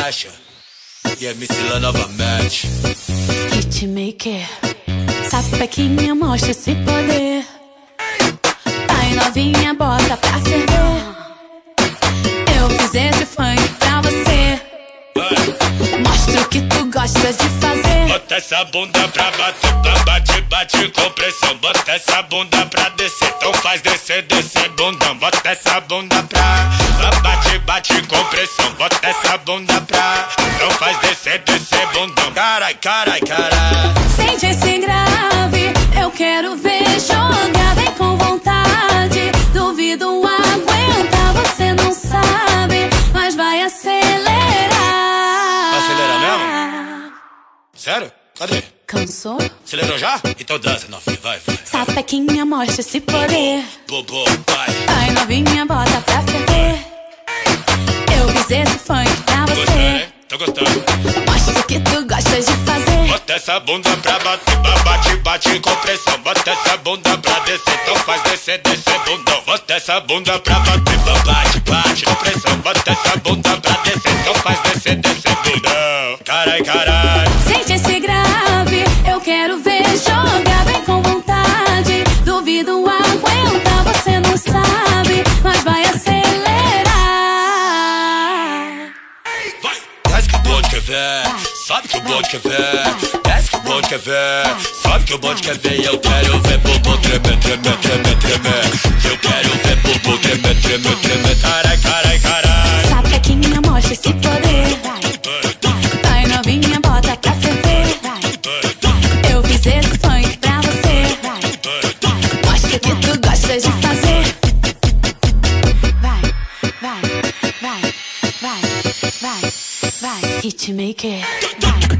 brecha. E a Missila novamente. Hitmaker, sapequinha mostra esse poder. Vai novinha, bota pra ferver. Eu fiz esse funk pra você. Mostra o que tu gosta de fazer. Bota essa bunda pra bater, pra bate, bate com pressão. Bota essa bunda pra descer, então faz descer, descer bundão. Bota essa bunda pra, bate, bate com pressão. Bota essa bunda pra, então faz descer, descer bundão. Carai, carai, carai. Sente esse grave, eu quero ver jogar. Vem com vontade, duvido aguentar. Você não sabe, mas vai acelerar. Vai acelerar mesmo? Sério? Cadê? Cansou? Acelerou já? Então dança, novinha, vai, vai. Sapequinha mostra esse poder. Bobo, vai. Vai novinha, bota pra ferver. Tô gostando. Mostra o que tu gosta de fazer. Bota essa bunda pra bater, bate, bate com pressão. Bota essa bunda pra descer, então faz descer, descer bundão. Bota essa bunda pra bater, bate, bate com pressão. Bota essa bunda pra descer, então faz descer, descer bundão. Carai, carai. Sente esse grave, eu quero ver jogar. Ver, sabe que o bonde quer ver. Desce que o bonde quer ver, sabe que o bonde quer ver. Eu quero ver bobo tremer, tremer, tremer, tremer. Eu quero ver bobo tremer, tremer, tremer. Carai, carai, carai. Sapequinha mostra esse poder. Vai novinha, bota pra ferver. Eu fiz esse funk pra você. Mostra que tu gosta de fazer. Vai, vai, vai, vai, vai, vai. Hitmaker. Vai, vai.